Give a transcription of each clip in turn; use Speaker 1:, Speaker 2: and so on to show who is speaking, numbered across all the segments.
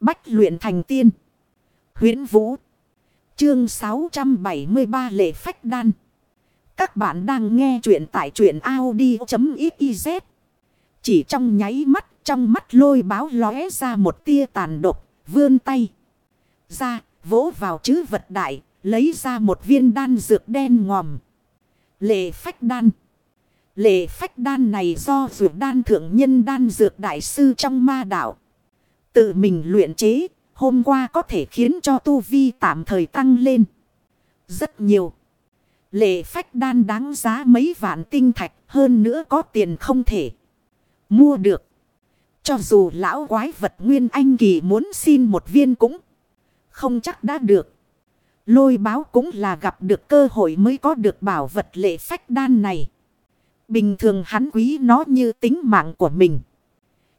Speaker 1: Bách luyện thành tiên. huyễn Vũ. Chương 673 Lệ Phách Đan. Các bạn đang nghe truyện tại truyện Audi.xyz. Chỉ trong nháy mắt, trong mắt lôi báo lóe ra một tia tàn độc, vươn tay. Ra, vỗ vào chữ vật đại, lấy ra một viên đan dược đen ngòm. Lệ Phách Đan. Lệ Phách Đan này do dược đan thượng nhân đan dược đại sư trong ma đạo. Tự mình luyện chế, hôm qua có thể khiến cho tu vi tạm thời tăng lên. Rất nhiều. Lệ phách đan đáng giá mấy vạn tinh thạch hơn nữa có tiền không thể mua được. Cho dù lão quái vật Nguyên Anh Kỳ muốn xin một viên cũng không chắc đã được. Lôi báo cũng là gặp được cơ hội mới có được bảo vật lệ phách đan này. Bình thường hắn quý nó như tính mạng của mình.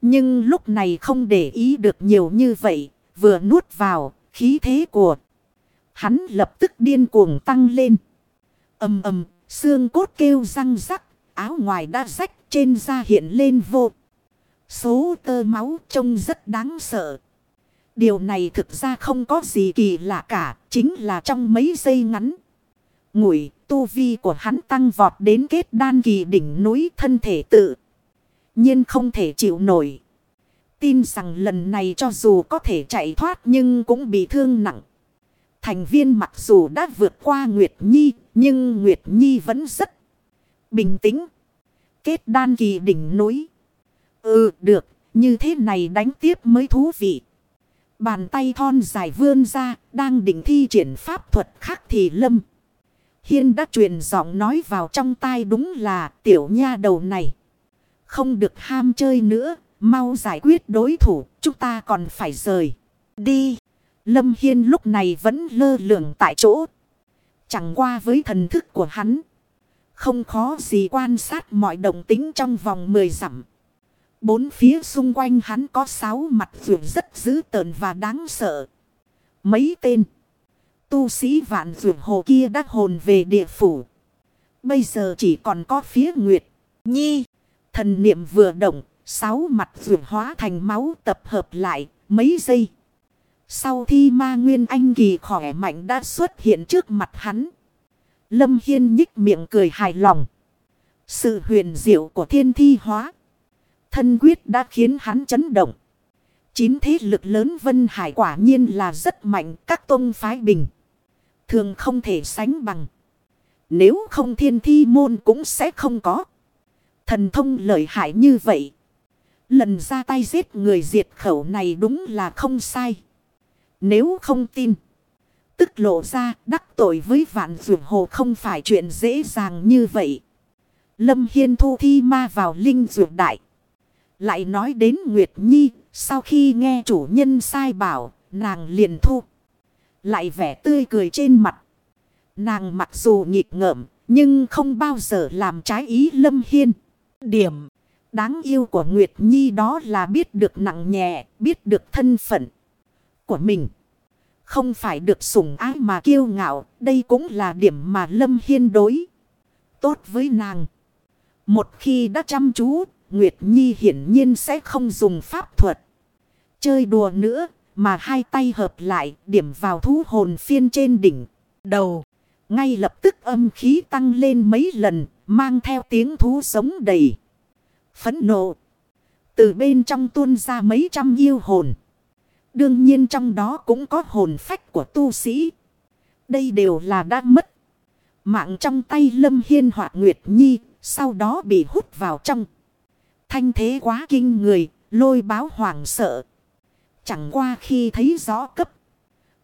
Speaker 1: Nhưng lúc này không để ý được nhiều như vậy. Vừa nuốt vào khí thế của hắn lập tức điên cuồng tăng lên. ầm ầm, xương cốt kêu răng rắc, áo ngoài đã rách trên da hiện lên vô. Số tơ máu trông rất đáng sợ. Điều này thực ra không có gì kỳ lạ cả, chính là trong mấy giây ngắn. Ngủi, tu vi của hắn tăng vọt đến kết đan kỳ đỉnh núi thân thể tự nhiên không thể chịu nổi. Tin rằng lần này cho dù có thể chạy thoát nhưng cũng bị thương nặng. Thành viên mặc dù đã vượt qua Nguyệt Nhi, nhưng Nguyệt Nhi vẫn rất bình tĩnh. Kết đan kỳ đỉnh núi. Ừ, được, như thế này đánh tiếp mới thú vị. Bàn tay thon dài vươn ra, đang định thi triển pháp thuật khác thì lâm. Hiên đã truyền giọng nói vào trong tai đúng là tiểu nha đầu này. Không được ham chơi nữa, mau giải quyết đối thủ, chúng ta còn phải rời. Đi! Lâm Hiên lúc này vẫn lơ lửng tại chỗ. Chẳng qua với thần thức của hắn. Không khó gì quan sát mọi động tính trong vòng 10 dặm. Bốn phía xung quanh hắn có sáu mặt vượt rất dữ tợn và đáng sợ. Mấy tên. Tu sĩ vạn vượt hồ kia đã hồn về địa phủ. Bây giờ chỉ còn có phía Nguyệt. Nhi. Thần niệm vừa động. Sáu mặt vượt hóa thành máu tập hợp lại. Mấy giây. Sau thi ma nguyên anh kỳ khỏe mạnh đã xuất hiện trước mặt hắn. Lâm Hiên nhích miệng cười hài lòng. Sự huyền diệu của thiên thi hóa. Thân quyết đã khiến hắn chấn động. Chín thế lực lớn Vân Hải quả nhiên là rất mạnh, các tôn phái bình. Thường không thể sánh bằng. Nếu không thiên thi môn cũng sẽ không có. Thần thông lợi hại như vậy. Lần ra tay giết người diệt khẩu này đúng là không sai. Nếu không tin. Tức lộ ra đắc tội với vạn dược hồ không phải chuyện dễ dàng như vậy. Lâm Hiên thu thi ma vào linh dược đại. Lại nói đến Nguyệt Nhi. Sau khi nghe chủ nhân sai bảo. Nàng liền thu. Lại vẻ tươi cười trên mặt. Nàng mặc dù nghịch ngợm. Nhưng không bao giờ làm trái ý Lâm Hiên. Điểm. Đáng yêu của Nguyệt Nhi đó là biết được nặng nhẹ. Biết được thân phận. Của mình. Không phải được sủng ái mà kiêu ngạo. Đây cũng là điểm mà Lâm Hiên đối. Tốt với nàng. Một khi đã chăm chú. Nguyệt Nhi hiển nhiên sẽ không dùng pháp thuật. Chơi đùa nữa. Mà hai tay hợp lại. Điểm vào thú hồn phiên trên đỉnh. Đầu. Ngay lập tức âm khí tăng lên mấy lần. Mang theo tiếng thú sống đầy. Phấn nộ. Từ bên trong tuôn ra mấy trăm yêu hồn. Đương nhiên trong đó cũng có hồn phách của tu sĩ. Đây đều là đã mất. Mạng trong tay Lâm Hiên họa Nguyệt Nhi. Sau đó bị hút vào trong. Thanh thế quá kinh người. Lôi báo hoảng sợ. Chẳng qua khi thấy rõ cấp.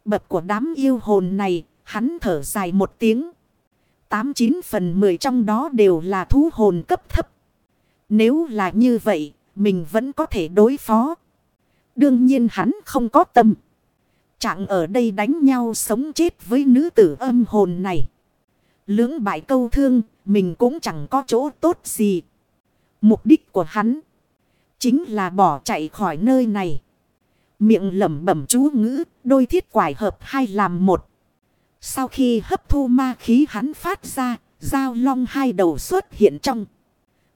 Speaker 1: Bậc của đám yêu hồn này. Hắn thở dài một tiếng. Tám chín phần mười trong đó đều là thú hồn cấp thấp. Nếu là như vậy. Mình vẫn có thể đối phó. Đương nhiên hắn không có tâm. Chẳng ở đây đánh nhau sống chết với nữ tử âm hồn này. Lưỡng bại câu thương, mình cũng chẳng có chỗ tốt gì. Mục đích của hắn chính là bỏ chạy khỏi nơi này. Miệng lẩm bẩm chú ngữ, đôi thiết quải hợp hai làm một. Sau khi hấp thu ma khí hắn phát ra, dao long hai đầu xuất hiện trong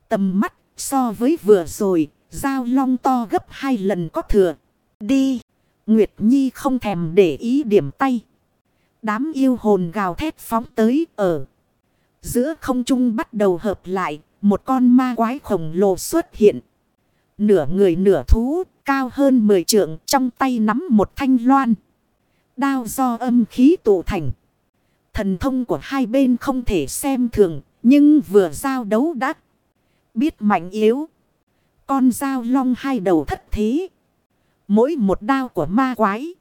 Speaker 1: tầm mắt so với vừa rồi, Giao long to gấp hai lần có thừa. Đi. Nguyệt Nhi không thèm để ý điểm tay. Đám yêu hồn gào thét phóng tới ở. Giữa không trung bắt đầu hợp lại. Một con ma quái khổng lồ xuất hiện. Nửa người nửa thú. Cao hơn 10 trượng trong tay nắm một thanh loan. Đao do âm khí tụ thành. Thần thông của hai bên không thể xem thường. Nhưng vừa giao đấu đã biết mạnh yếu. Con dao long hai đầu thất thế. Mỗi một đao của ma quái.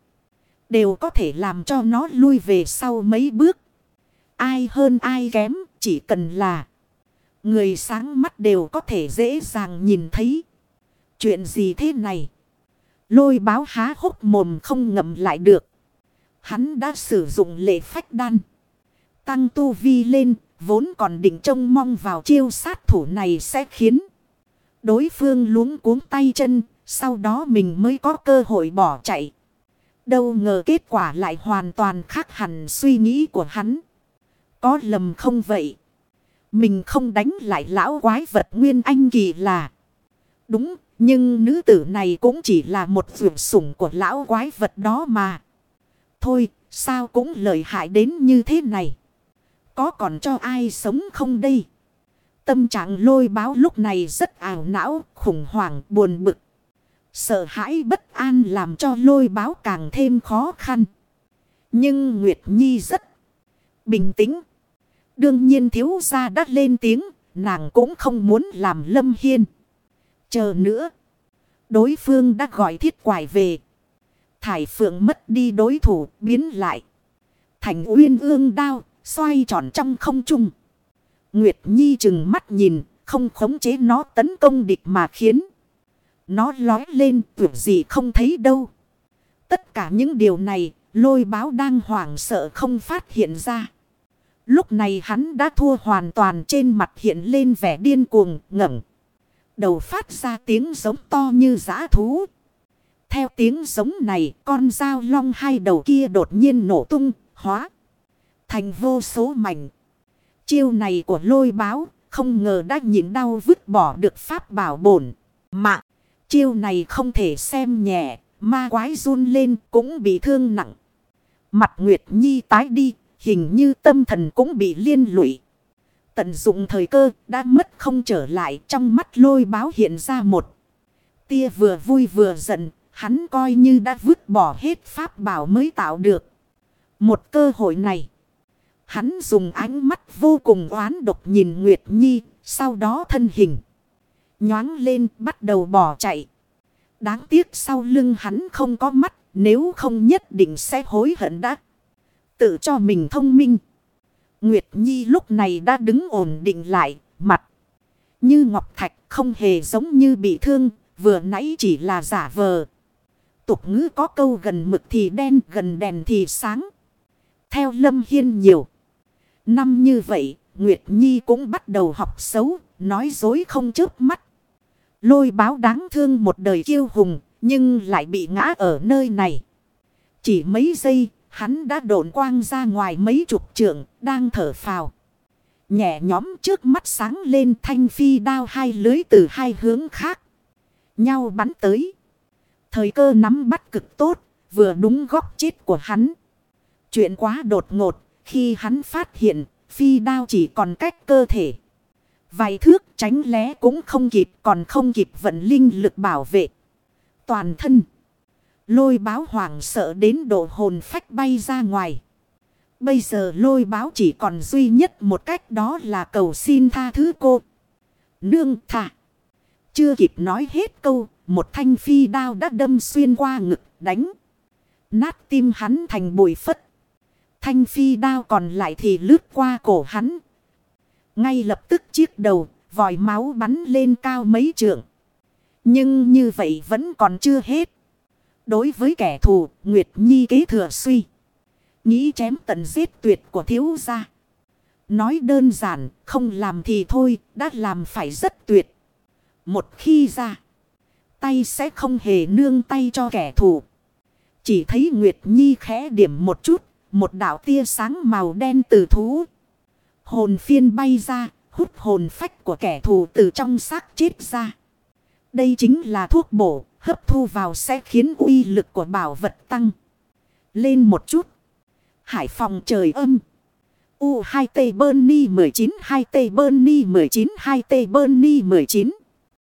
Speaker 1: Đều có thể làm cho nó lui về sau mấy bước. Ai hơn ai kém. Chỉ cần là. Người sáng mắt đều có thể dễ dàng nhìn thấy. Chuyện gì thế này? Lôi báo há hốc mồm không ngậm lại được. Hắn đã sử dụng lệ phách đan. Tăng tu vi lên. Vốn còn định trông mong vào chiêu sát thủ này sẽ khiến. Đối phương luống cuống tay chân. Sau đó mình mới có cơ hội bỏ chạy. Đâu ngờ kết quả lại hoàn toàn khác hẳn suy nghĩ của hắn. Có lầm không vậy? Mình không đánh lại lão quái vật nguyên anh kỳ là. Đúng, nhưng nữ tử này cũng chỉ là một vượt sủng của lão quái vật đó mà. Thôi, sao cũng lợi hại đến như thế này. Có còn cho ai sống không đây? Tâm trạng lôi báo lúc này rất ảo não, khủng hoảng, buồn bực. Sợ hãi bất an làm cho lôi báo càng thêm khó khăn. Nhưng Nguyệt Nhi rất bình tĩnh. Đương nhiên thiếu gia đã lên tiếng, nàng cũng không muốn làm lâm hiên. Chờ nữa. Đối phương đã gọi thiết quải về. Thải phượng mất đi đối thủ biến lại. Thành uyên ương đao, xoay tròn trong không trung. Nguyệt Nhi chừng mắt nhìn, không khống chế nó tấn công địch mà khiến. Nó lói lên tuyệt gì không thấy đâu. Tất cả những điều này lôi báo đang hoảng sợ không phát hiện ra. Lúc này hắn đã thua hoàn toàn trên mặt hiện lên vẻ điên cuồng ngẩng. Đầu phát ra tiếng giống to như giã thú. Theo tiếng giống này con dao long hai đầu kia đột nhiên nổ tung, hóa. Thành vô số mảnh. Chiêu này của lôi báo không ngờ đã nhịn đau vứt bỏ được pháp bảo bổn. Mạng. Chiêu này không thể xem nhẹ, ma quái run lên cũng bị thương nặng. Mặt Nguyệt Nhi tái đi, hình như tâm thần cũng bị liên lụy. Tận dụng thời cơ đã mất không trở lại trong mắt lôi báo hiện ra một. Tia vừa vui vừa giận, hắn coi như đã vứt bỏ hết pháp bảo mới tạo được. Một cơ hội này. Hắn dùng ánh mắt vô cùng oán độc nhìn Nguyệt Nhi, sau đó thân hình. Nhoáng lên bắt đầu bỏ chạy. Đáng tiếc sau lưng hắn không có mắt. Nếu không nhất định sẽ hối hận đã. Tự cho mình thông minh. Nguyệt Nhi lúc này đã đứng ổn định lại. Mặt như ngọc thạch không hề giống như bị thương. Vừa nãy chỉ là giả vờ. Tục ngữ có câu gần mực thì đen gần đèn thì sáng. Theo Lâm Hiên nhiều. Năm như vậy, Nguyệt Nhi cũng bắt đầu học xấu, nói dối không chớp mắt. Lôi báo đáng thương một đời kiêu hùng, nhưng lại bị ngã ở nơi này. Chỉ mấy giây, hắn đã độn quang ra ngoài mấy chục trượng, đang thở phào. Nhẹ nhóm trước mắt sáng lên thanh phi đao hai lưới từ hai hướng khác. Nhau bắn tới. Thời cơ nắm bắt cực tốt, vừa đúng góc chết của hắn. Chuyện quá đột ngột, khi hắn phát hiện, phi đao chỉ còn cách cơ thể. Vài thước tránh lé cũng không kịp còn không kịp vận linh lực bảo vệ. Toàn thân. Lôi báo hoảng sợ đến độ hồn phách bay ra ngoài. Bây giờ lôi báo chỉ còn duy nhất một cách đó là cầu xin tha thứ cô. Nương thả. Chưa kịp nói hết câu. Một thanh phi đao đã đâm xuyên qua ngực đánh. Nát tim hắn thành bụi phất. Thanh phi đao còn lại thì lướt qua cổ hắn ngay lập tức chiếc đầu, vòi máu bắn lên cao mấy trượng. Nhưng như vậy vẫn còn chưa hết. Đối với kẻ thù, Nguyệt Nhi kế thừa suy. Nghĩ chém tận giết tuyệt của thiếu gia. Nói đơn giản, không làm thì thôi, đã làm phải rất tuyệt. Một khi ra, tay sẽ không hề nương tay cho kẻ thù. Chỉ thấy Nguyệt Nhi khẽ điểm một chút, một đảo tia sáng màu đen từ thú. Hồn phiên bay ra, hút hồn phách của kẻ thù từ trong xác chết ra. Đây chính là thuốc bổ, hấp thu vào sẽ khiến uy lực của bảo vật tăng. Lên một chút. Hải phòng trời âm. U2T Bernie 19 2T Bernie 19 2T Bernie 19